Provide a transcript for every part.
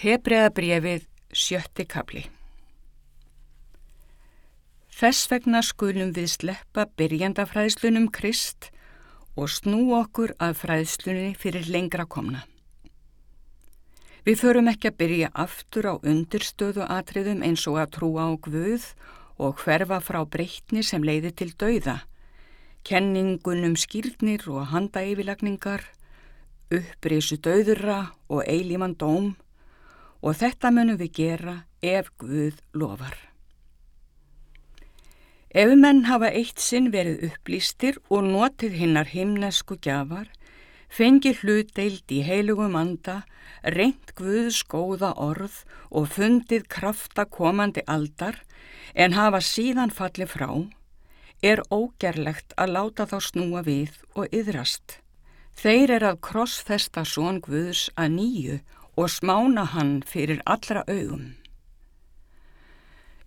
Hebreabrefið sjötti kapli Þess vegna skulum við sleppa byrjandafræðslunum Krist og snú okkur að fræðslunni fyrir lengra komna. Við förum ekki að byrja aftur á undirstöðu atriðum eins og að trúa á Guð og hverfa frá breytni sem leiði til dauða, kenningunum skýrnir og handaeyfilagningar, upprisu dauðura og eilíman dóm, og þetta munum við gera ef Guð lofar. Ef menn hafa eitt sinn verið upplýstir og notið hinnar himnesku gjafar, fengi hlutdeild í heilugum anda, reynd Guðs góða orð og fundið krafta komandi aldar en hafa síðan fallið frá, er ógerlegt að láta þá snúa við og yðrast. Þeir er að krossfesta són Guðs að nýju og smána hann fyrir allra augum.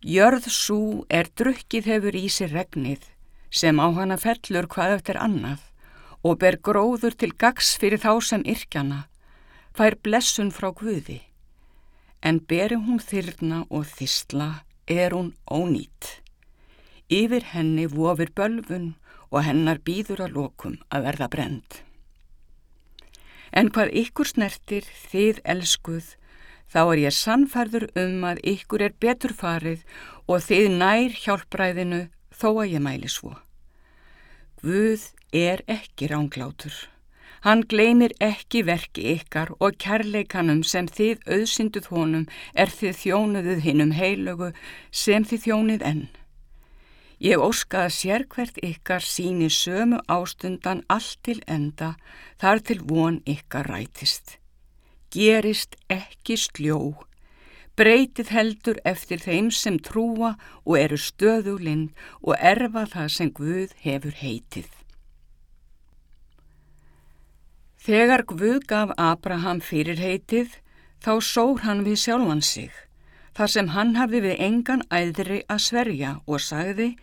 Jörð svo er drukkið hefur í sér regnið sem á hana fellur hvað eftir annað og ber gróður til gags fyrir þá sem yrkjana, fær blessun frá Guði. En beri hún þyrna og þysla er hún ónýtt. Yfir henni vofir bölfun og hennar býður að lokum að verða brend. En hvað ykkur snertir þið elskuð, þá er ég sannfærður um að ykkur er betur farið og þið nær hjálpræðinu þó að ég mæli svo. Guð er ekki ránglátur. Hann gleymir ekki verki ykkar og kærleikanum sem þið auðsinduð honum er þið þjónuðuð hinnum heilögu sem þið þjónið enn. Ég óska að sér hvert ykkar síni sömu ástundan allt til enda þar til von ykkar rætist. Gerist ekki sljó, breytið heldur eftir þeim sem trúa og eru stöðuglind og erfa það sem Guð hefur heitið. Þegar Guð gaf Abraham fyrir heitið, þá sór hann við sjálfan sig, þar sem hann hafði við engan æðri að sverja og sagði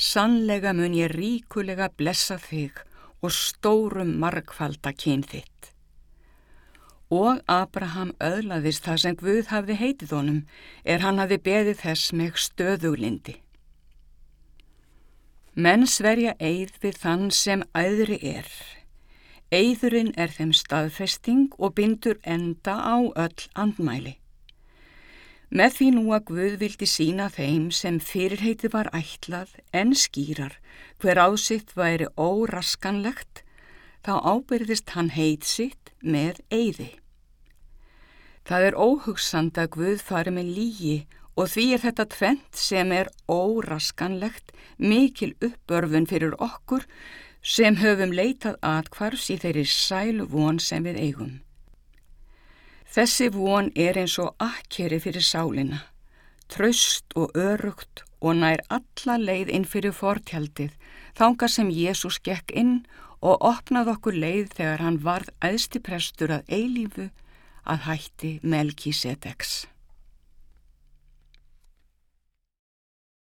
Sannlega mun ég ríkulega blessa þig og stórum margfalda kyn þitt. Og Abraham öðlaðist það sem Guð hafði heitið honum er hann hafði beðið þess með stöðuglindi. Menn sverja eið við þann sem æðri er. Eðurinn er þeim staðfesting og bindur enda á öll andmæli. Með því nú að Guð vildi sína þeim sem fyrirheiti var ætlað en skýrar hver ásitt væri óraskanlegt, þá ábyrðist hann heit sitt með eyði. Það er óhugsand að Guð fari með lígi og því er þetta tvent sem er óraskanlegt mikil uppörfun fyrir okkur sem höfum leitað aðkvars í þeirri sælu von sem við eigum. Þessi von er eins og akkeri fyrir sálina, tröst og örugt og nær alla leið inn fyrir fortjaldið, þángar sem Jésús gekk inn og opnað okkur leið þegar hann varð æðsti prestur að eilífu að hætti Melki Sedex.